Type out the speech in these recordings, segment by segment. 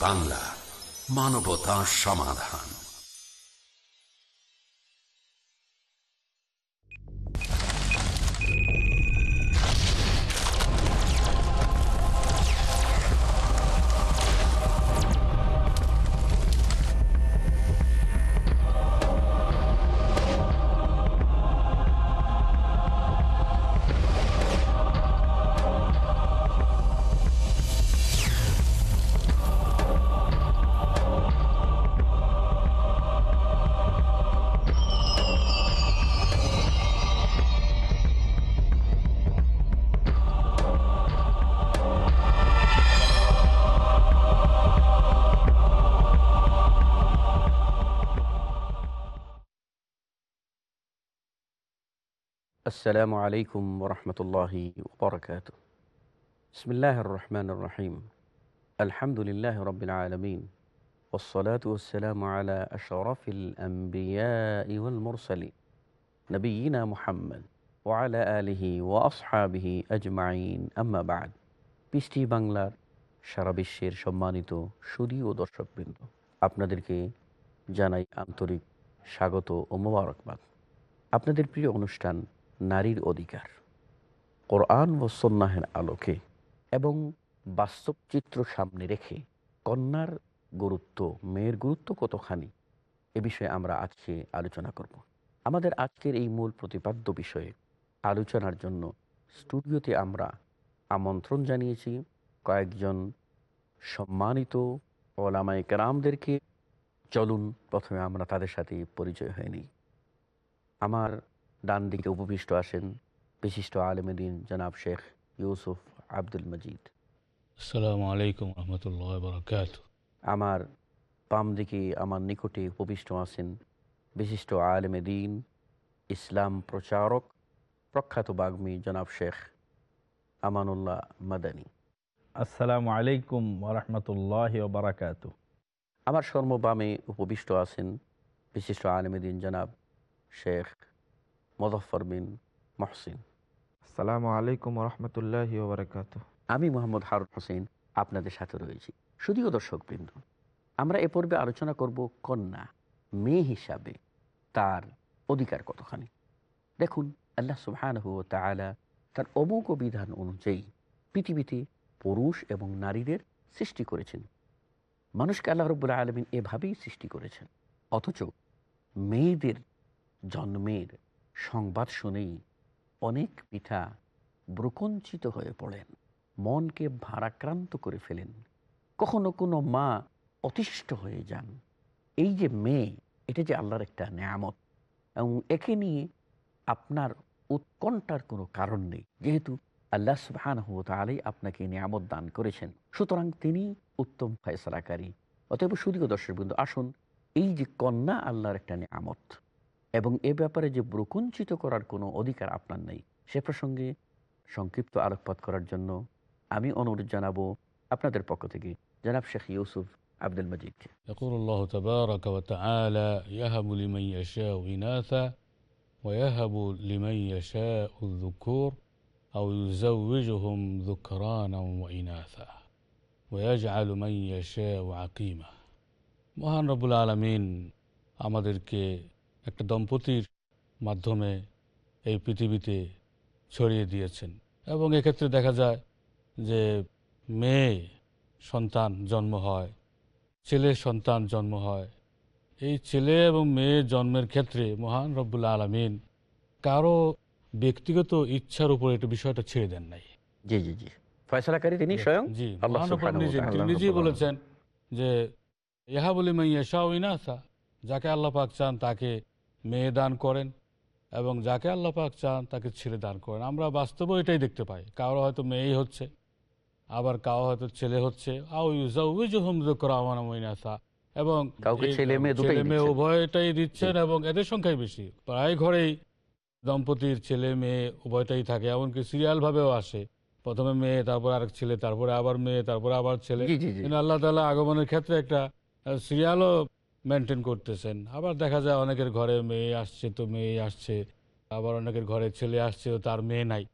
বাংলা মানবতা সমাধান। السلام عليكم ورحمة الله وبركاته بسم الله الرحمن الرحيم الحمد لله رب العالمين والصلاة والسلام على أشرف الأنبياء والمرسلين نبينا محمد وعلى آله وأصحابه أجمعين أما بعد পিস্টি বাংলার সারা বিশ্বের সম্মানিত সুদী ও দর্শকবৃন্দ আপনাদেরকে জানাই আন্তরিক স্বাগত ও মোবারকবাদ আপনাদের প্রিয় অনুষ্ঠান নারীর অধিকার। কোরআন ও সন্ন্যাহের আলোকে এবং বাস্তব চিত্র সামনে রেখে কন্যার গুরুত্ব, মেয়ের গুরুত্ব কতখানি, এ বিষয়ে আমরা আজকে আলোচনা করব। আমাদের আজকের এই মূল প্রতিপাদ্য বিষয়ে আলোচনার জন্য স্টুডিওতে আমরা আমন্ত্রণ জানিয়েছি কয়েকজন সম্মানিত ওলামাই কেরামদেরকে। চলুন প্রথমে আমরা তাদের সাথে পরিচয় হয়নি আমার ডান দিকে উপবিষ্ট আসেন বিশিষ্ট আলমদিন জনাব শেখ ইউসুফ আব্দুল মজিদ। আসসালামু আলাইকুম রহমতুল্লাহ বরকাত। আমার বাম দিকে আমার নিকটে উপবিষ্ট আছেন বিশিষ্ট আলমদিন ইসলাম প্রচারক প্রখ্যাত বাগ্মী জনাব শেখ আমানুল্লাহ মাদানী। আসসালামু আলাইকুম ওরহমতুল্লাহ বারাকাত। আমার সর্ববামে উপবিষ্ট আছেন বিশিষ্ট আলমদিন জনাব শেখ মজফর বিন মহসিন। আসসালামু আলাইকুম রহমতুল্লাহ ওবরাকাত আমি মোহাম্মদ হারুন হোসেন আপনাদের সাথে রয়েছি। শুধুও দর্শকবৃন্দ আমরা এ পর্বে আলোচনা করব কন্যা মেয়ে হিসাবে তার অধিকার কতখানি? দেখুন আল্লাহ সুবহান তালা তার অমুক বিধান অনুযায়ী পৃথিবীতে পুরুষ এবং নারীদের সৃষ্টি করেছেন। মানুষকে আল্লাহ রব্বুল্লাহ আলমিন এভাবেই সৃষ্টি করেছেন। অথচ মেয়েদের জন্মের সংবাদ শুনেই অনেক পিতা ব্রুকঞ্চিত হয়ে পড়েন, মনকে ভারাক্রান্ত করে ফেলেন। কখনো কোনো মা অতিষ্ঠ হয়ে যান। এই যে মেয়ে, এটা যে আল্লাহর একটা নিয়ামত। এবং একে নিয়ে আপনার উৎকণ্ঠার কোনো কারণ নেই। যেহেতু আল্লাহ সুবহান তালাই আপনাকে নিয়ামত দান করেছেন। সুতরাং তিনি উত্তম ফয়সলাকারী। অতএব সুদীয় দর্শকবৃন্দ আসুন এই যে কন্যা আল্লাহর একটা নিয়ামত। এবং এ ব্যাপারে যে ব্রকুঞ্চিত করার কোনো অধিকার আপনার নেই সে প্রসঙ্গে সংক্ষিপ্ত আলোকপাত করার জন্য আমি অনুরোধ জানাবো আপনাদের পক্ষ থেকে জনাব শেখ ইউসুফ আব্দুল মজিদকে يقول الله تبارك وتعالى يهب لمن يشاء إناثا ويهب لمن يشاء الذكور أو يزوجهم ذكرانا وإناثا ويجعل من يشاء عقيما মহান রবুল আলমিন আমাদেরকে একটা দম্পতির মাধ্যমে এই পৃথিবীতে ছড়িয়ে দিয়েছেন। এবং এক্ষেত্রে দেখা যায় যে মেয়ে সন্তান জন্ম হয় ছেলে সন্তান জন্ম হয়। এই ছেলে এবং মেয়ে জন্মের ক্ষেত্রে মহান রব্বুল্লা আলমিন কারও ব্যক্তিগত ইচ্ছার উপর এটা বিষয়টা ছেড়ে দেন নাই। জি জি জি। ফয়সলাকারী তিনি স্বয়ং। তিনি নিজেই বলেছেন যে ইহা বলে মাইয়া শাহ ইনাসা যাকে আল্লাহ পাক চান তাকে মেয়ে দান করেন এবং যাকে আল্লাহ পাক চান তাকে ছেলে দান করেন। আমরা বাস্তবে এটাই দেখতে পাই। কারও হয়তো মেয়েই হচ্ছে আবার কারও হয়তো ছেলে হচ্ছে। আও ইউজাউজুহুম যুকরাওয়ানা ওয়াইনাসা এবং ছেলে মেয়ে। উভয়টাই দিচ্ছেন এবং এদের সংখ্যাই বেশি। প্রায় ঘরেই দম্পতির ছেলে মেয়ে উভয়টাই থাকে এমনকি সিরিয়াল ভাবেও আসে। প্রথমে মেয়ে তারপর আরেক ছেলে তারপরে আবার মেয়ে তারপরে আবার ছেলে। আল্লাহ তালা আগমনের ক্ষেত্রে একটা সিরিয়ালও মেনটেন করতেছেন। আবার দেখা যায় অনেকের ঘরে মেয়ে আসছে তো মেয়ে আসছে আবার অনেকের ঘরে ছেলে আসছে তো তার মেয়ে নাই।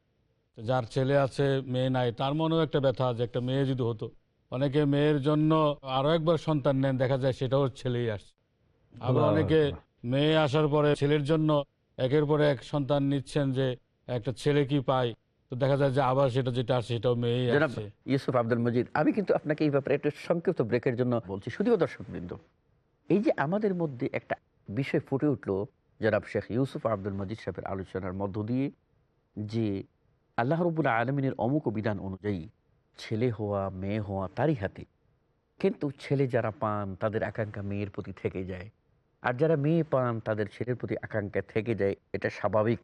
তো যার ছেলে আছে মেয়ে নাই তার মনেও একটা ব্যথা যে একটা মেয়ে যদি হতো। অনেকে মেয়ের জন্য আরও একবার সন্তান নেন দেখা যায় সেটাও ছেলেই আসছে। আবার অনেকে মেয়ে আসার পরে ছেলের জন্য একের পর এক সন্তান নিচ্ছেন যে একটা ছেলে কি পায়? তো দেখা যায় যে আবার সেটা যেটা আসছে সেটাও মেয়ে ইউসুফ আব্দুল মজিদ আমি কিন্তু আপনাকে এই ব্যাপারে একটা সংক্ষিপ্ত ব্রেকের জন্য বলছি। শুধুও দর্শক বৃন্দ এই যে আমাদের মধ্যে একটা বিষয় ফুটে উঠল, জনাব শেখ ইউসুফ আব্দুল মজিদ সাহেবের আলোচনার মধ্য দিয়ে, যে আল্লাহ রবুল্লা আলমিনের অমুক বিধান অনুযায়ী ছেলে হওয়া, মেয়ে হওয়া তারই হাতে। কিন্তু ছেলে যারা পান, তাদের আকাঙ্ক্ষা মেয়ের প্রতি থেকে যায়। আর যারা মেয়ে পান, তাদের ছেলের প্রতি আকাঙ্ক্ষা থেকে যায়। এটা স্বাভাবিক।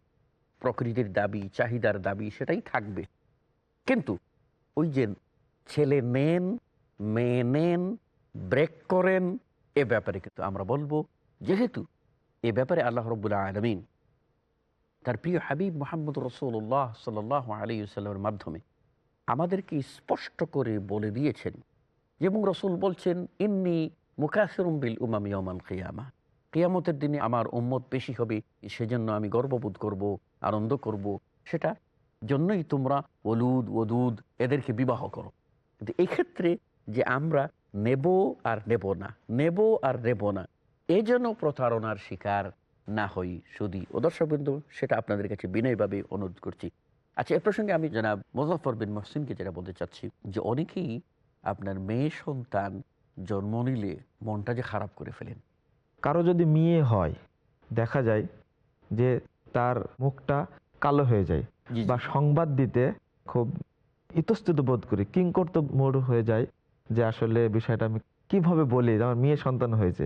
প্রকৃতির দাবি, চাহিদার দাবি, সেটাই থাকবে। কিন্তু ওই যে ছেলে নেন, মেয়ে নেন, ব্রেক করেন এ ব্যাপারে কিন্তু আমরা বলব, যেহেতু এ ব্যাপারে আল্লাহ রব্বুল্লাহ আলমিন তার প্রিয় হাবিব মোহাম্মদ রসুল্লাহ সাল আলী সাল্লামের মাধ্যমে আমাদেরকে স্পষ্ট করে বলে দিয়েছেন এবং রসুল বলছেন, ইন্নি মুকাসরুম বিল উমাম ইয়মাল কিয়ামা। কিয়ামতের দিনে আমার উম্মত বেশি হবে, সেজন্য আমি গর্ববোধ করব, আনন্দ করব। সেটা জন্যই তোমরা ওলুদ, ওদুদ এদেরকে বিবাহ করো। কিন্তু এই ক্ষেত্রে যে আমরা নেব আর নেব না নেব আর নেব না। এই জন্য প্রতারণার শিকার না হই শুধু ও দর্শকবৃন্দ সেটা আপনাদের কাছে বিনয়ভাবে অনুরোধ করছি। আচ্ছা এ প্রসঙ্গে আমি জানাব মুজফর বিন মহসিনকে যেটা বলতে চাচ্ছি যে অনেকেই আপনার মেয়ে সন্তান জন্ম নিলে মনটা যে খারাপ করে ফেলেন। কারও যদি মেয়ে হয় দেখা যায় যে তার মুখটা কালো হয়ে যায়। বা সংবাদ দিতে খুব ইতস্তত বোধ করি কিংকর্ত মোড় হয়ে যায় যে আসলে বিষয়টা আমি কীভাবে বলি? আমার মেয়ে সন্তান হয়েছে।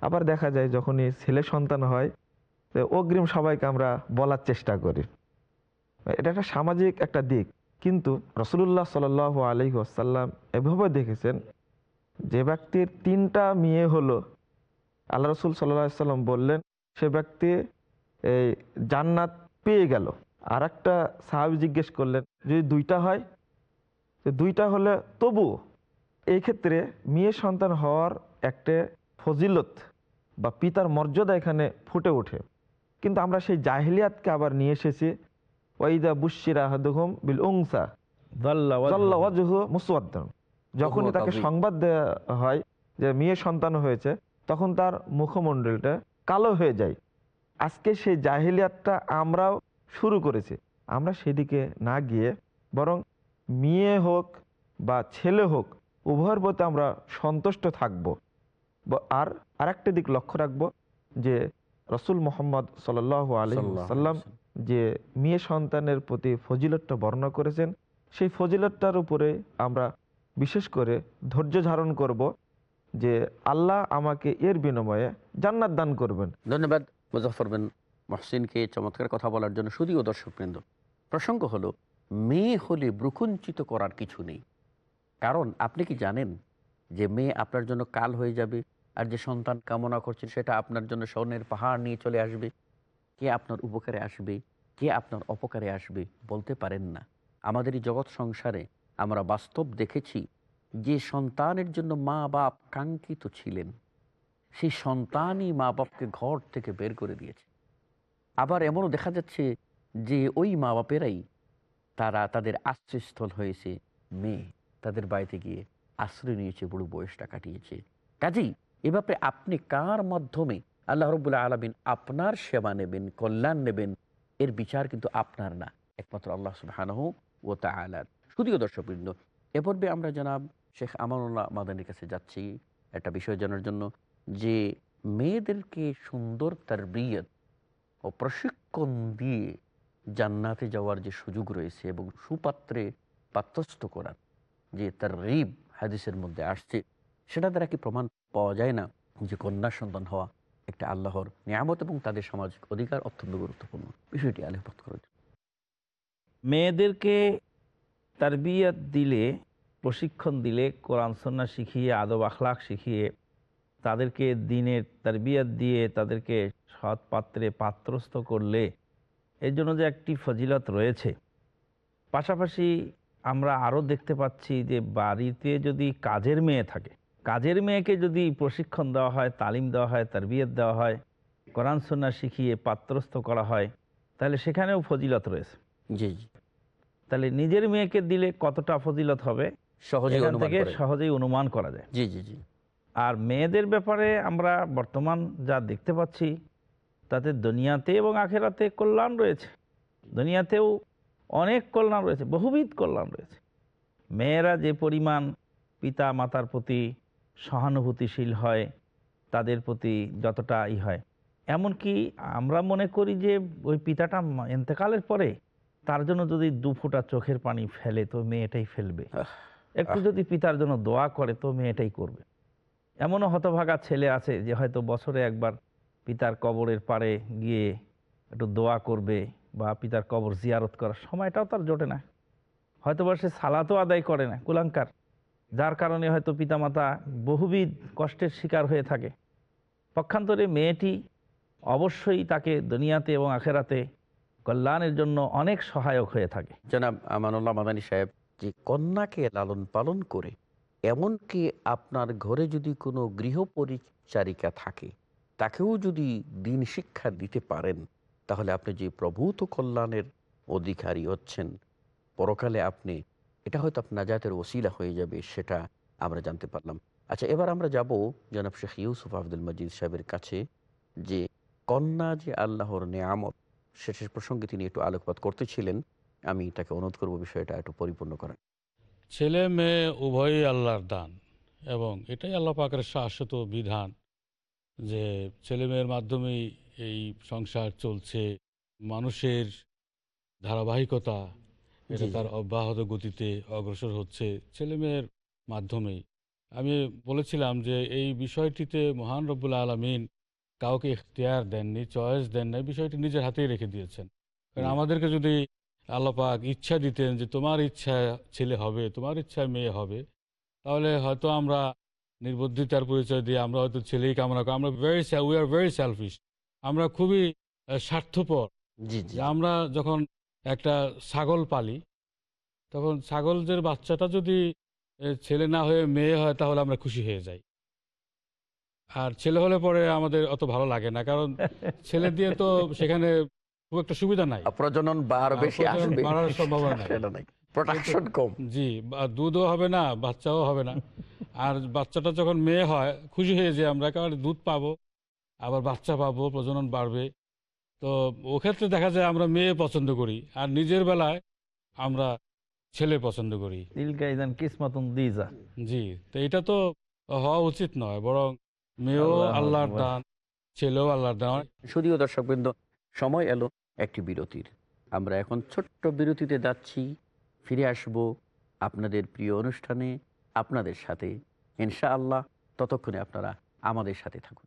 আবার দেখা যায় যখনই ছেলে সন্তান হয় অগ্রিম সবাইকে আমরা বলার চেষ্টা করি। এটা একটা সামাজিক একটা দিক। কিন্তু রসুল্লাহ সাল আলহি আসাল্লাম এভাবে দেখেছেন যে ব্যক্তির তিনটা মেয়ে হলো, আল্লাহ রসুল সাল্লাহ সাল্লাম বললেন, সে ব্যক্তি এই জান্নাত পেয়ে গেল। আর একটা সাহাবি জিজ্ঞেস করলেন, যদি দুইটা হয়? দুইটা হলে তবু এই ক্ষেত্রে মেয়ে সন্তান হওয়ার একটা ফজিলত বা পিতার মর্যাদা এখানে ফুটে ওঠে। কিন্তু আমরা সেই জাহিলিয়াতকে আবার নিয়ে এসেছি ওয়াইদা বুশিরা হাদুহুম বিল উংসা মুসওয়াদ্দান। যখনই তাকে সংবাদ দেওয়া হয় যে মেয়ে সন্তান হয়েছে তখন তার মুখমণ্ডলটা কালো হয়ে যায়। আজকে সেই জাহিলিয়াতটা আমরাও শুরু করেছি। আমরা সেদিকে না গিয়ে বরং মেয়ে হোক বা ছেলে হোক উভয়ের প্রতি আমরা সন্তুষ্ট থাকব। ব- আর আরেকটা দিক লক্ষ্য রাখব যে রসুল মোহাম্মদ সাল আলী সাল্লাম যে মেয়ে সন্তানের প্রতি ফজিলতটা বর্ণনা করেছেন সেই ফজিলতটার উপরে আমরা বিশেষ করে ধৈর্য ধারণ করব যে আল্লাহ আমাকে এর বিনিময়ে জান্নাত দান করবেন। ধন্যবাদ মুজফর বিন মহসিনকে চমৎকার কথা বলার জন্য শুধুও দর্শকবৃন্দ। প্রসঙ্গ হলো মেয়ে হলে ব্রুকুঞ্চিত করার কিছু নেই। কারণ আপনি কি জানেন যে মেয়ে আপনার জন্য কাল হয়ে যাবে আর যে সন্তান কামনা করছেন সেটা আপনার জন্য স্বর্ণের পাহাড় নিয়ে চলে আসবে? কে আপনার উপকারে আসবে? কে আপনার অপকারে আসবে? বলতে পারেন না। আমাদের এই জগৎ সংসারে আমরা বাস্তব দেখেছি যে সন্তানের জন্য মা বাপ কাঙ্ক্ষিত ছিলেন। সেই সন্তানই মা বাপকে ঘর থেকে বের করে দিয়েছে। আবার এমনও দেখা যাচ্ছে যে ওই মা বাপেরাই তারা তাদের আশ্রয়স্থল হয়েছে মেয়ে। তাদের বাড়িতে গিয়ে আশ্রয় নিয়েছে, বুড়ো বয়সটা কাটিয়েছে। কাজেই এ ব্যাপারে আপনি কার মাধ্যমে আল্লাহ রবুল্লাহ আলমিন আপনার সেবা নেবেন, কল্যাণ নেবেন, এর বিচার কিন্তু আপনার না, একমাত্র আল্লাহ সুবাহানহ ও তা আলার শুধুও দর্শকবৃন্দ, এ পর্বে আমরা জানাব শেখ আমানুল্লাহ মাদানির কাছে যাচ্ছি একটা বিষয় জানার জন্য, যে মেয়েদেরকে সুন্দর তার বিয়ত ও প্রশিক্ষণ দিয়ে জান্নাতে যাওয়ার যে সুযোগ রয়েছে এবং সুপাত্রে পাত্রস্থ করার যে তার রিব হাদিসের মধ্যে আসছে, সেটা দ্বারা কি প্রমাণ পাওয়া যায় না যে কন্যা সন্তান হওয়া একটা আল্লাহর নিয়ামত এবং তাদের সামাজিক অধিকার অত্যন্ত গুরুত্বপূর্ণ বিষয়টি আলোকপাত করা। মেয়েদেরকে তারবিয়াত দিলে, প্রশিক্ষণ দিলে, কোরআন, সন্না শিখিয়ে, আদব আখলাক শিখিয়ে তাদেরকে দিনের তারবিয়াত দিয়ে তাদেরকে সৎ পাত্রে পাত্রস্থ করলে এর জন্য যে একটি ফজিলত রয়েছে পাশাপাশি আমরা আরও দেখতে পাচ্ছি যে বাড়িতে যদি কাজের মেয়ে থাকে কাজের মেয়েকে যদি প্রশিক্ষণ দেওয়া হয় তালিম দেওয়া হয় তারবিয়ত দেওয়া হয় কোরআন সন্না শিখিয়ে পাত্রস্থ করা হয় তাহলে সেখানেও ফজিলত রয়েছে। জি জি। তাহলে নিজের মেয়েকে দিলে কতটা ফজিলত হবে? সহজে থেকে সহজেই অনুমান করা যায়। জি জি জি। আর মেয়েদের ব্যাপারে আমরা বর্তমান যা দেখতে পাচ্ছি তাতে দুনিয়াতে এবং আখেরাতে কল্যাণ রয়েছে। দুনিয়াতেও অনেক কল্যাণ রয়েছে বহুবিধ কল্যাণ রয়েছে। মেয়েরা যে পরিমাণ পিতা মাতার প্রতি সহানুভূতিশীল হয় তাদের প্রতি যতটা ই হয়। এমনকি আমরা মনে করি যে ওই পিতাটা এন্তেকালের পরে তার জন্য যদি দু ফোঁটা চোখের পানি ফেলে তো মেয়েটাই ফেলবে। একটু যদি পিতার জন্য দোয়া করে তো মেয়েটাই করবে। এমনও হতভাগা ছেলে আছে যে হয়তো বছরে একবার পিতার কবরের পাড়ে গিয়ে একটু দোয়া করবে বা পিতার কবর জিয়ারত করার সময়টাও তার জোটে না। হয়তো বা সে সালাতও আদায় করে না, কুলাঙ্কার। যার কারণে হয়তো পিতামাতা বহুবিধ কষ্টের শিকার হয়ে থাকে। পক্ষান্তরে মেয়েটি অবশ্যই তাকে দুনিয়াতে এবং আখেরাতে কল্যাণের জন্য অনেক সহায়ক হয়ে থাকে। জনাব আমানুল্লাহ মাদানী সাহেব, যে কন্যাকে লালন পালন করে, এমনকি আপনার ঘরে যদি কোনো গৃহপরিচারিকা থাকে, তাকেও যদি দিন শিক্ষা দিতে পারেন তাহলে আপনি যে প্রভূত কল্যাণের অধিকারী হচ্ছেন, পরকালে আপনি, এটা হয়তো আপনার নাজাতের ওসিলা হয়ে যাবে, সেটা আমরা জানতে পারলাম। আচ্ছা এবার আমরা যাব জনাব শেখ ইউসুফ আব্দুল মজিদ সাহেবের কাছে যে কন্যা যে আল্লাহর নেয়ামত শেষের প্রসঙ্গে তিনি একটু আলোকপাত করতেছিলেন। আমি তাকে অনুরোধ করব বিষয়টা একটু পরিপূর্ণ করেন ছেলে মেয়ে উভয়ই আল্লাহর দান, এবং এটাই আল্লাহ পাকের শাশ্বত বিধান যে ছেলে মেয়ের মাধ্যমেই এই সংসার চলছে মানুষের ধারাবাহিকতা এটা। তার অব্যাহত গতিতে অগ্রসর হচ্ছে ছেলে মেয়ের মাধ্যমেই। আমি বলেছিলাম যে এই বিষয়টিতে মহান রব্বুল আলমিন কাউকে ইখতিয়ার দেননি চয়েস দেন নাই বিষয়টি নিজের হাতেই রেখে দিয়েছেন। কারণ আমাদেরকে যদি আল্লাপাক ইচ্ছা দিতেন যে তোমার ইচ্ছা ছেলে হবে তোমার ইচ্ছা মেয়ে হবে তাহলে হয়তো আমরা নির্বুদ্ধিতার পরিচয় দিয়ে আমরা হয়তো ছেলেই কামনা করি। আমরা very we are very selfish আমরা খুবই স্বার্থপর। জি জি। যে আমরা যখন একটা ছাগল পালি তখন ছাগলদের বাচ্চাটা যদি ছেলে না হয়ে মেয়ে হয় তাহলে আমরা খুশি হয়ে যাই। আর ছেলে হলে পরে আমাদের অত ভালো লাগে না কারণ ছেলে দিয়ে তো সেখানে খুব একটা সুবিধা নাই। প্রজনন বেশি আসবে। বাড়ার সম্ভাবনা নাই। প্রোডাকশন কম। জি দুধও হবে না বাচ্চাও হবে না। আর বাচ্চাটা যখন মেয়ে হয় খুশি হয়ে যে আমরা একেবারে দুধ পাবো। আবার বাচ্চা পাবো প্রজনন বাড়বে। তো ওক্ষেত্রে দেখা যায় আমরা মেয়ে পছন্দ করি আর নিজের বেলায় আমরা ছেলে পছন্দ করি। জি তো এটা তো হওয়া উচিত নয় বরং মেয়েও আল্লাহর দান ছেলেও আল্লাহর দান। শুধুও দর্শকবৃন্দ সময় এলো একটি বিরতির। আমরা এখন ছোট্ট বিরতিতে যাচ্ছি ফিরে আসব আপনাদের প্রিয় অনুষ্ঠানে আপনাদের সাথে। ইনশাআল্লাহ ততক্ষণে আপনারা আমাদের সাথে থাকুন।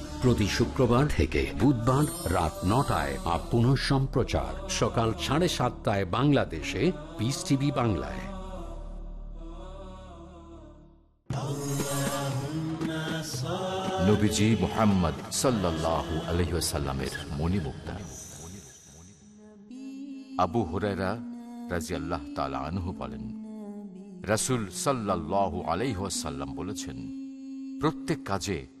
প্রতি শুক্রবার থেকে বুধবার রাত নটায় আর পুনঃ সম্প্রচার সকাল সাড়ে সাতটায় বাংলাদেশে পিস টিভি বাংলায়। নবীজি মোহাম্মদ আবু তালা আনহু বলেন, রাসূল সাল্লাল্লাহু আলাইহাল্লাম বলেছেন, প্রত্যেক কাজে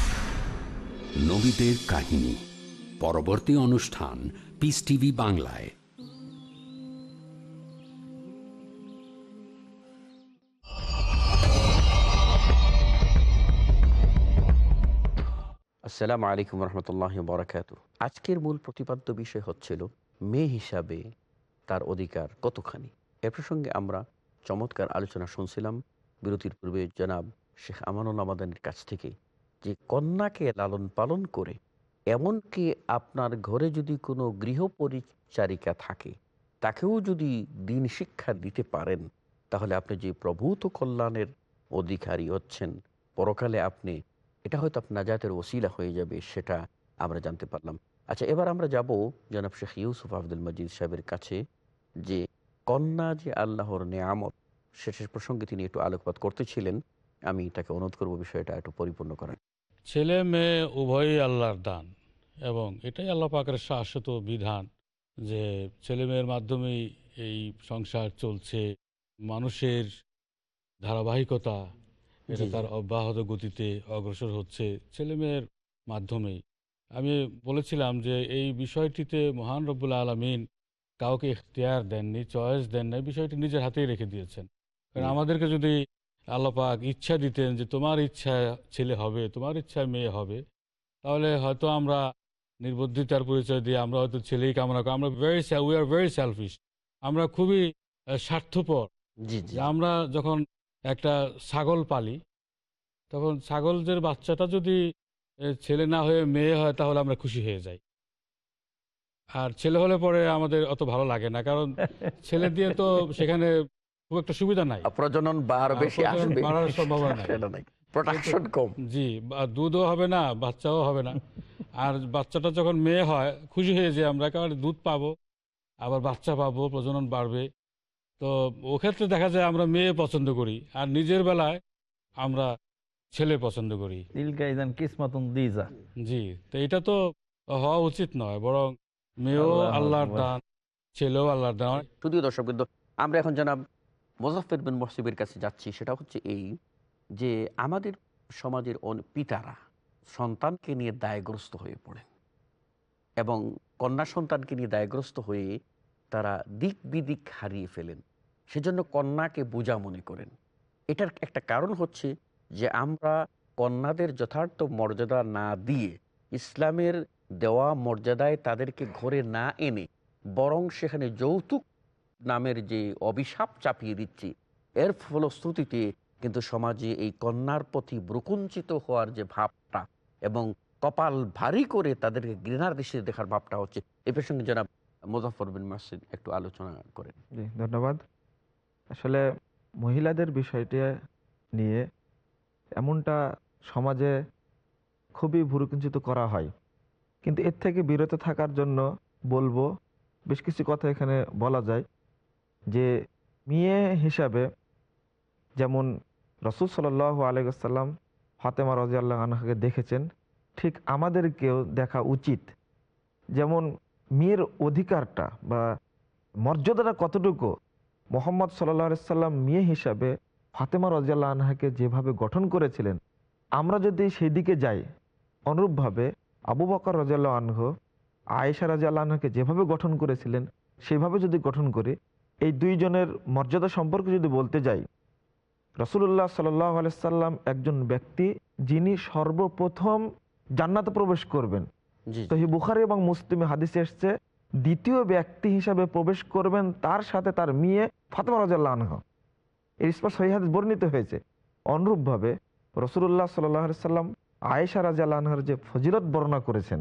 নবীদের কাহিনী। পরবর্তী অনুষ্ঠান পিস টিভি বাংলায়। আসসালামু আলাইকুম রহমতুল্লাহ বরাকাত আজকের মূল প্রতিপাদ্য বিষয় হচ্ছিল, মেয়ে হিসাবে তার অধিকার কতখানি? এ প্রসঙ্গে আমরা চমৎকার আলোচনা শুনছিলাম বিরতির পূর্বে জনাব শেখ আমানুল আমাদানের কাছ থেকে। যে কন্যাকে লালন পালন করে, এমনকি আপনার ঘরে যদি কোনো গৃহপরিচারিকা থাকে, তাকেও যদি দিন শিক্ষা দিতে পারেন, তাহলে আপনি যে প্রভূত কল্যাণের অধিকারী হচ্ছেন, পরকালে আপনি, এটা হয়তো আপনার নাজাতের ওসিলা হয়ে যাবে, সেটা আমরা জানতে পারলাম। আচ্ছা এবার আমরা যাব জনাব শেখ ইউসুফ আব্দুল মজিদ সাহেবের কাছে, যে কন্যা যে আল্লাহর নেয়ামত শেষের প্রসঙ্গে তিনি একটু আলোকপাত করতেছিলেন, আমি তাকে অনুরোধ করব বিষয়টা একটু পরিপূর্ণ করেন ছেলে মেয়ে উভয়ই আল্লাহর দান। এবং এটাই আল্লাহ পাকের শাশ্বত বিধান যে ছেলে মেয়ের মাধ্যমেই এই সংসার চলছে। মানুষের ধারাবাহিকতা এটা। তার অব্যাহত গতিতে অগ্রসর হচ্ছে ছেলে মেয়ের মাধ্যমেই। আমি বলেছিলাম যে এই বিষয়টিতে মহান রব্বুল আলমিন কাউকে ইখতিয়ার দেননি চয়েস দেন নাই বিষয়টি নিজের হাতেই রেখে দিয়েছেন। কারণ আমাদেরকে যদি আল্লাহ পাক ইচ্ছা দিতেন যে তোমার ইচ্ছা ছেলে হবে তোমার ইচ্ছা মেয়ে হবে। তাহলে হয়তো আমরা নির্বুদ্ধিতার পরিচয় দিয়ে আমরা হয়তো ছেলেই কামনা করি। আমরা very we are very selfish আমরা খুবই স্বার্থপর। আমরা যখন একটা ছাগল পালি তখন ছাগলদের বাচ্চাটা যদি ছেলে না হয়ে মেয়ে হয় তাহলে আমরা খুশি হয়ে যাই। আর ছেলে হলে পরে আমাদের অত ভালো লাগে না কারণ ছেলে দিয়ে তো সেখানে খুব একটা সুবিধা নাই। প্রজনন বার আর বেশি আসবে। বাড়ার সম্ভাবনা নাই। প্রোডাকশন কম। জি দুধও হবে না বাচ্চাও হবে না। আর বাচ্চাটা যখন মেয়ে হয় খুশি হয়ে যায় আমরা কারণ দুধ পাবো আবার বাচ্চা পাবো প্রজনন বাড়বে। তো ওক্ষেত্রে দেখা যায় আমরা মেয়ে পছন্দ করি আর নিজের বেলায় আমরা ছেলে পছন্দ করি। জি তো এটা তো হওয়া উচিত নয় বরং মেয়েও আল্লাহর দান ছেলেও আল্লাহর দান। যদিও দর্শক কিন্তু আমরা এখন জানাব মোজাফের বিন মহসিবের কাছে যাচ্ছি, সেটা হচ্ছে এই যে আমাদের সমাজের অন- পিতারা সন্তানকে নিয়ে দায়গ্রস্ত হয়ে পড়েন এবং কন্যা সন্তানকে নিয়ে দায়গ্রস্ত হয়ে তারা দিক বিদিক হারিয়ে ফেলেন। সেজন্য কন্যাকে বোঝা মনে করেন। এটার একটা কারণ হচ্ছে যে আমরা কন্যাদের যথার্থ মর্যাদা না দিয়ে ইসলামের দেওয়া মর্যাদায় তাদেরকে ঘরে না এনে বরং সেখানে যৌতুক নামের যে অভিশাপ চাপিয়ে দিচ্ছি, এর ফলশ্রুতিতে কিন্তু সমাজে এই কন্যার প্রতি ব্রকুঞ্চিত হওয়ার যে ভাবটা এবং কপাল ভারী করে তাদেরকে ঘৃণার দৃষ্টিতে দেখার ভাবটা হচ্ছে, এ প্রসঙ্গে জনাব মুজাফর বিন মাসিদ একটু আলোচনা করেন। জি, ধন্যবাদ। আসলে মহিলাদের বিষয়টি নিয়ে এমনটা সমাজে খুবই ভুরুকিঞ্চিত করা হয়। কিন্তু এর থেকে বিরত থাকার জন্য বলব, বেশ কিছু কথা এখানে বলা যায়। যে মেয়ে হিসাবে যেমন রসুল সাল আলাইসাল্লাম ফাতেমা রাজিয়াল্লাহ আনহাকে দেখেছেন, ঠিক আমাদেরকেও দেখা উচিত। যেমন মেয়ের অধিকারটা বা মর্যাদাটা কতটুকু, মোহাম্মদ সাল্লাহ সাল্লাম মেয়ে হিসাবে ফাতেমা রাজিয়াল্লাহ আনহাকে যেভাবে গঠন করেছিলেন, আমরা যদি সেই দিকে যাই, অনুরূপভাবে আবু বকর রাজিয়াল্লাহ আনহ, আয়েশা রাজিয়াল্লাহ আনহাকে যেভাবে গঠন করেছিলেন, সেভাবে যদি গঠন করি এই দুইজনের মর্যাদা সম্পর্কে যদি বলতে যাই রসুল্লাহ সাল্লাহ আলাইসাল্লাম একজন ব্যক্তি যিনি সর্বপ্রথম জান্নাতে প্রবেশ করবেন। তো বুখারি এবং মুসলিমে হাদিসে এসছে দ্বিতীয় ব্যক্তি হিসাবে প্রবেশ করবেন তার সাথে তার মেয়ে ফাতেমা রাজাল্লাহ আনহা। এর স্পষ্ট সহি হাদিস বর্ণিত হয়েছে। অনুরূপভাবে রসুল্লাহ সাল্লাহ সাল্লাম আয়েশা রাজিয়াল্লাহ আনহার যে ফজিলত বর্ণনা করেছেন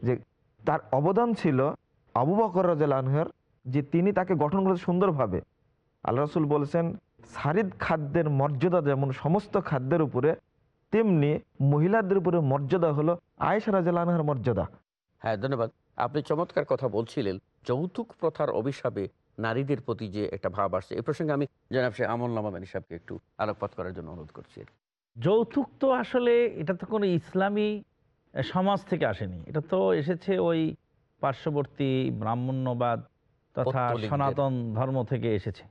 যে তার অবদান ছিল আবু বকর রাজিয়াল আনহার যে তিনি তাকে গঠন করেছে সুন্দরভাবে। আল্লাহ রসুল বলেছেন সারিদ খাদ্যের মর্যাদা যেমন সমস্ত খাদ্যের উপরে তেমনি মহিলাদের উপরে মর্যাদা হলো আয়েশা রাজিয়াল আনহার মর্যাদা। হ্যাঁ ধন্যবাদ। আপনি চমৎকার কথা বলছিলেন যৌতুক প্রথার অভিশাপে নারীদের প্রতি যে একটা ভাব আসছে এই প্রসঙ্গে আমি জনাব সে আমল নামাদানি সাহেবকে একটু আলোকপাত করার জন্য অনুরোধ করছি। যৌতুক তো আসলে এটা তো কোনো ইসলামী সমাজ থেকে আসেনি। এটা তো এসেছে ওই পার্শ্ববর্তী ব্রাহ্মণ্যবাদ তথা সনাতন ধর্ম থেকে এসেছে।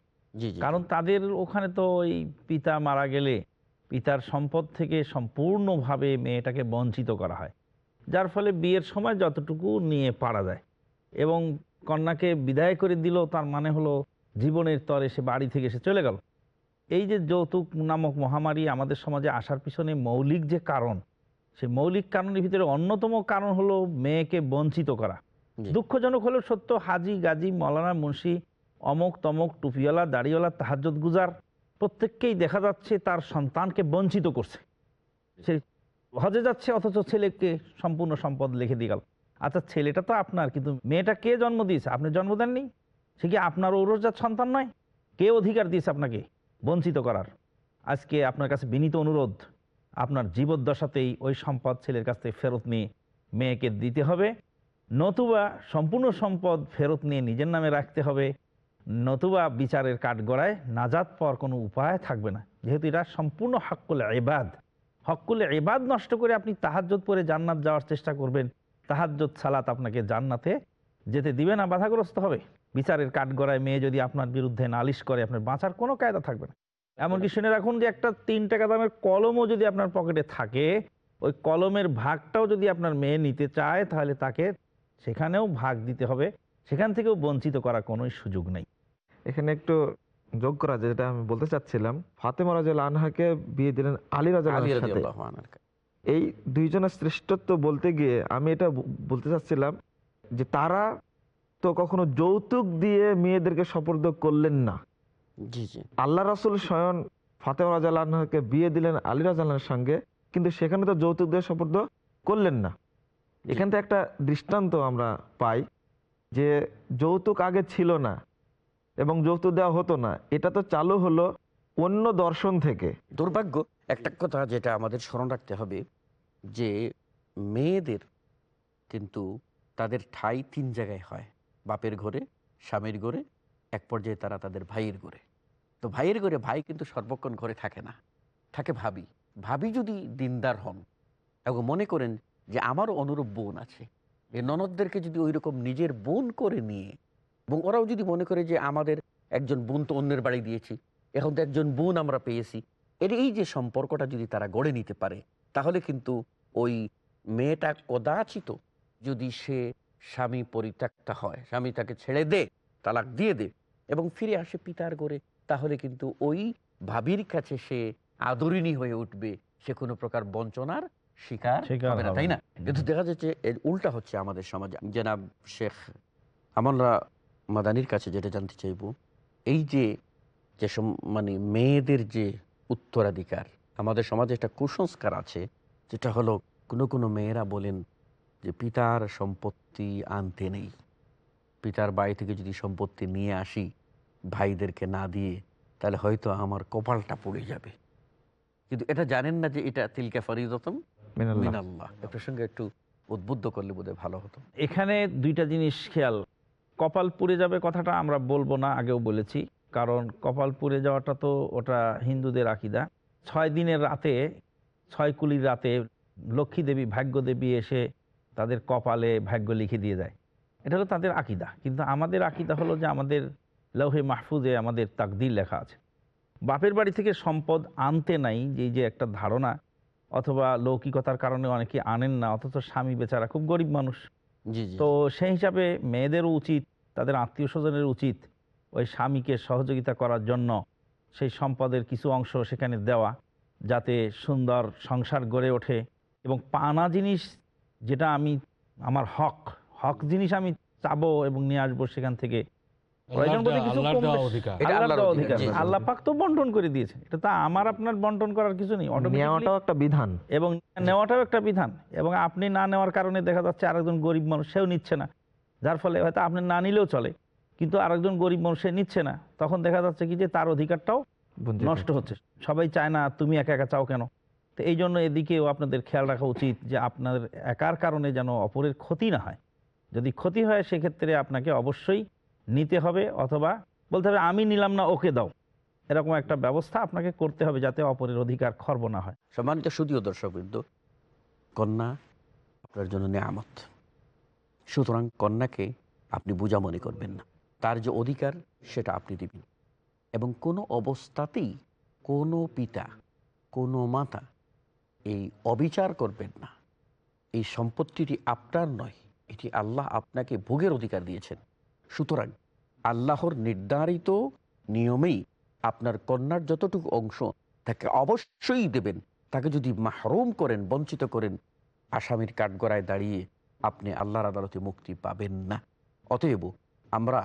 কারণ তাদের ওখানে তো ওই পিতা মারা গেলে পিতার সম্পদ থেকে সম্পূর্ণভাবে মেয়েটাকে বঞ্চিত করা হয়। যার ফলে বিয়ের সময় যতটুকু নিয়ে পারা যায়। এবং কন্যাকে বিদায় করে দিল তার মানে হলো জীবনের তরে সে বাড়ি থেকে সে চলে গেল। এই যে যৌতুক নামক মহামারী আমাদের সমাজে আসার পিছনে মৌলিক যে কারণ সে মৌলিক কারণের ভিতরে অন্যতম কারণ হলো মেয়েকে বঞ্চিত করা। দুঃখজনক হলেও সত্য হাজি গাজী মৌলানা মুন্সি অমক তমক টুপিওয়ালা দাড়িওয়ালা তাহাজ্জুদ গুজার প্রত্যেককেই দেখা যাচ্ছে তার সন্তানকে বঞ্চিত করছে। সে হজে যাচ্ছে অথচ ছেলেকে সম্পূর্ণ সম্পদ লিখে দিয়ে গেল। আচ্ছা ছেলেটা তো আপনার কিন্তু মেয়েটা কে জন্ম দিয়েছে? আপনি জন্ম দেননি? সে কি আপনার ঔরজাত সন্তান নয়? কে অধিকার দিয়েছে আপনাকে বঞ্চিত করার? আজকে আপনার কাছে বিনীত অনুরোধ আপনার জীবদ্দশাতেই ওই সম্পদ ছেলের কাছ থেকে ফেরত নিয়ে মেয়েকে দিতে হবে। নতুবা সম্পূর্ণ সম্পদ ফেরত নিয়ে নিজের নামে রাখতে হবে, নতুবা বিচারের কাঠগড়ায় নাজাত পাওয়ার কোনো উপায় থাকবে না। যেহেতু এটা সম্পূর্ণ হক্কুল এবাদ হক্কুল এবাদ নষ্ট করে আপনি তাহাজ্জত পরে জান্নাত যাওয়ার চেষ্টা করবেন। তাহাজ্জত সালাত আপনাকে জান্নাতে যেতে দিবে না, বাধাগ্রস্ত হবে। বিচারের কাঠগড়ায় মেয়ে যদি আপনার বিরুদ্ধে নালিশ করে, আপনার বাঁচার কোনো কায়দা থাকবে না। এমনকি শুনে রাখুন যে একটা তিন টাকা দামের কলমও যদি আপনার পকেটে থাকে, ওই কলমের ভাগটাও যদি আপনার মেয়ে নিতে চায়, তাহলে তাকে সেখানেও ভাগ দিতে হবে। সেখান থেকেও বঞ্চিত করার কোনো সুযোগ নেই। এখানে একটু যোগ করা যায়, যেটা আমি বলতে চাচ্ছিলাম। ফাতেমা রাজা আনহাকে বিয়ে দিলেন আলী রাজা। এই দুইজনের শ্রেষ্ঠত্ব বলতে গিয়ে আমি এটা বলতে চাচ্ছিলাম যে তারা তো কখনো যৌতুক দিয়ে মেয়েদেরকে সপর্দ করলেন না। জি জি। আল্লাহ রাসুল স্বয়ং ফাতেমা রাজা আনহাকে বিয়ে দিলেন আলী রাজা সঙ্গে কিন্তু সেখানে তো যৌতুক দিয়ে সপর্দ করলেন না। এখান থেকে একটা দৃষ্টান্ত আমরা পাই যে যৌতুক আগে ছিল না এবং যৌতুক দেওয়া হতো না। এটা তো চালু হলো অন্য দর্শন থেকে। দুর্ভাগ্য একটা কথা যেটা আমাদের স্মরণ রাখতে হবে যে মেয়েদের কিন্তু তাদের ঠাই তিন জায়গায় হয়। বাপের ঘরে স্বামীর ঘরে এক পর্যায়ে তারা তাদের ভাইয়ের ঘরে। তো ভাইয়ের ঘরে ভাই কিন্তু সর্বক্ষণ ঘরে থাকে না। থাকে ভাবি। ভাবি যদি দিনদার হন এবং মনে করেন যে আমারও অনুরূপ বোন আছে। এই ননদদেরকে যদি ওই রকম নিজের বোন করে নিয়ে, এবং ওরাও যদি মনে করে যে আমাদের একজন বোন তো অন্যের বাড়ি দিয়েছি, এখন তো একজন বোন আমরা পেয়েছি, এর এই যে সম্পর্কটা যদি তারা গড়ে নিতে পারে, তাহলে কিন্তু ওই মেয়েটা কদাচিত যদি সে স্বামী পরিত্যক্তা হয়, স্বামী তাকে ছেড়ে দে, তালাক দিয়ে দে, এবং ফিরে আসে পিতার করে তাহলে কিন্তু ওই ভাবির কাছে সে আদরিণী হয়ে উঠবে, সে কোনো প্রকার বঞ্চনার শিকার হবে না তাই না। না। কিন্তু দেখা যাচ্ছে এর উল্টা হচ্ছে আমাদের সমাজে। জনাব শেখ আমরা মাদানির কাছে যেটা জানতে চাইব এই যে যে মানে মেয়েদের যে উত্তরাধিকার আমাদের সমাজে একটা কুসংস্কার আছে যেটা হলো কোনো কোনো মেয়েরা বলেন যে পিতার সম্পত্তি আনতে নেই। পিতার বাড়ি থেকে যদি সম্পত্তি নিয়ে আসি ভাইদেরকে না দিয়ে তাহলে হয়তো আমার কপালটা পড়ে যাবে। কিন্তু এটা জানেন না যে এটা তিলকা ফরিদতম? মিনাল্লাহ। এ প্রসঙ্গে একটু উদ্বুদ্ধ করলে বোধহয় ভালো হতো। এখানে দুইটা জিনিস খেয়াল। কপাল পুড়ে যাবে কথাটা আমরা বলব না আগেও বলেছি। কারণ কপাল পুড়ে যাওয়াটা তো ওটা হিন্দুদের আকিদা। ছয় দিনের রাতে ছয় কুলির রাতে লক্ষ্মী দেবী ভাগ্য দেবী এসে তাদের কপালে ভাগ্য লিখে দিয়ে যায়। এটা হলো তাদের আকিদা। কিন্তু আমাদের আকিদা হলো যে আমাদের লৌহে মাহফুজে আমাদের তাকদির লেখা আছে। বাপের বাড়ি থেকে সম্পদ আনতে নাই যে যে একটা ধারণা অথবা লৌকিকতার কারণে অনেকে আনেন না অথচ স্বামী বেচারা খুব গরিব মানুষ। তো সেই হিসাবে মেয়েদেরও উচিত তাদের আত্মীয় স্বজনের উচিত ওই স্বামীকে সহযোগিতা করার জন্য সেই সম্পদের কিছু অংশ সেখানে দেওয়া যাতে সুন্দর সংসার গড়ে ওঠে। এবং পানা জিনিস যেটা আমি আমার হক হক জিনিস আমি চাবো এবং নিয়ে আসব সেখান থেকে আল্লাহ পাক তো বন্টন করে দিয়েছে। এটা তো আমার আপনার বন্টন করার কিছু নেই। নেওয়াটাও একটা বিধান। এবং নেওয়াটাও একটা বিধান। এবং আপনি না নেওয়ার কারণে দেখা যাচ্ছে আরেকজন গরিব মানুষ সেও নিচ্ছে না। যার ফলে হয়তো আপনি না নিলেও চলে কিন্তু আরেকজন গরিব মানুষ সে নিচ্ছে না। তখন দেখা যাচ্ছে কি যে তার অধিকারটাও নষ্ট হচ্ছে। সবাই চায় না তুমি একা একা চাও কেন? তো এই জন্য এদিকেও আপনাদের খেয়াল রাখা উচিত যে আপনার একার কারণে যেন অপরের ক্ষতি না হয়। যদি ক্ষতি হয় সেক্ষেত্রে আপনাকে অবশ্যই নিতে হবে অথবা বলতে হবে, আমি নিলাম না, ওকে দাও। এরকম একটা ব্যবস্থা আপনাকে করতে হবে যাতে অপরের অধিকার খর্ব না হয়। সম্মানিত সুদীয় দর্শকবৃন্দ, কন্যা আপনার জন্য নেয়ামত। সুতরাং কন্যাকে আপনি বোঝা মনে করবেন না। তার যে অধিকার, সেটা আপনি দিবেন। এবং কোনো অবস্থাতেই কোনো পিতা, কোনো মাতা এই অবিচার করবেন না। এই সম্পত্তিটি আপনার নয়, এটি আল্লাহ আপনাকে ভোগের অধিকার দিয়েছেন। সুতরাং আল্লাহর নির্ধারিত নিয়মেই আপনার কন্যার যতটুকু অংশ তাকে অবশ্যই দেবেন। তাকে যদি মাহরুম করেন, বঞ্চিত করেন, আসামির কাঠগড়ায় দাঁড়িয়ে আপনি আল্লাহর আদালতে মুক্তি পাবেন না। অতএব আমরা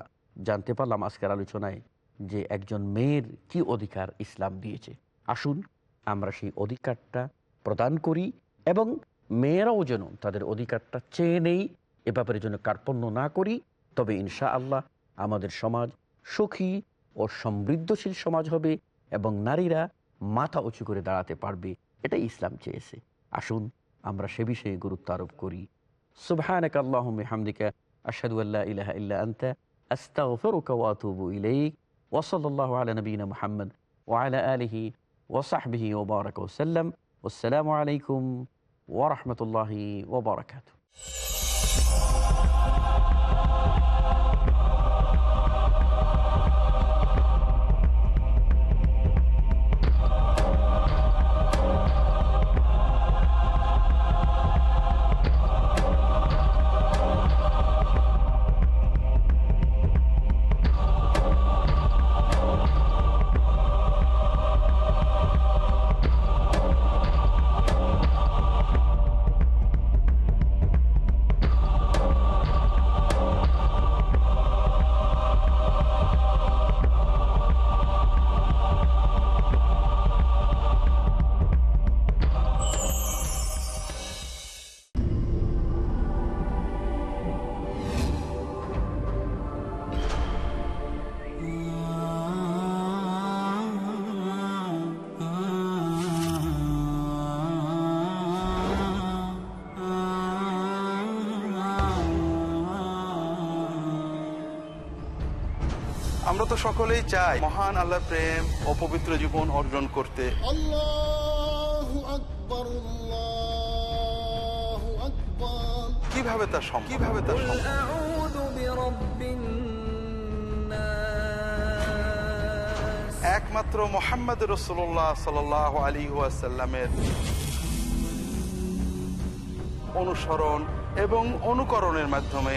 জানতে পারলাম আজকের আলোচনায় যে একজন মেয়ের কি অধিকার ইসলাম দিয়েছে। আসুন আমরা সেই অধিকারটা প্রদান করি এবং মেয়েরাও যেন তাদের অধিকারটা চেয়ে নেই, এ ব্যাপারে যেন কার্পণ্য না করি তবে ইনশা আল্লাহ আমাদের সমাজ সুখী ও সমৃদ্ধশীল সমাজ হবে এবং নারীরা মাথা উঁচু করে দাঁড়াতে পারবে। এটাই ইসলাম চেয়েছে। আসুন আমরা সে বিষয়ে গুরুত্ব আরোপ করি। সুবহানাক আল্লাহুম্মা হামদিকা আশহাদু আল্লা ইলাহা ইল্লা আনতা, আস্তাগফিরুকা ওয়া আতুবু ইলাইক। ওয়া সাল্লাল্লাহু আলা নবিয়িনা মুহাম্মদ ওয়া আলা আলিহি ওয়া সাহবিহি ওয়া আলাইকুম ওয়া রাহমাতুল্লাহি ওয়া বারাকাতুহু। আমরা তো সকলেই চাই মহান আল্লাহর প্রেম ও পবিত্র জীবন অর্জন করতে। কীভাবে তা সম্ভব? কীভাবে তা সম্ভব? একমাত্র মোহাম্মদ রসুল্লাহ সাল আলী ওয়াসাল্লামের অনুসরণ এবং অনুকরণের মাধ্যমে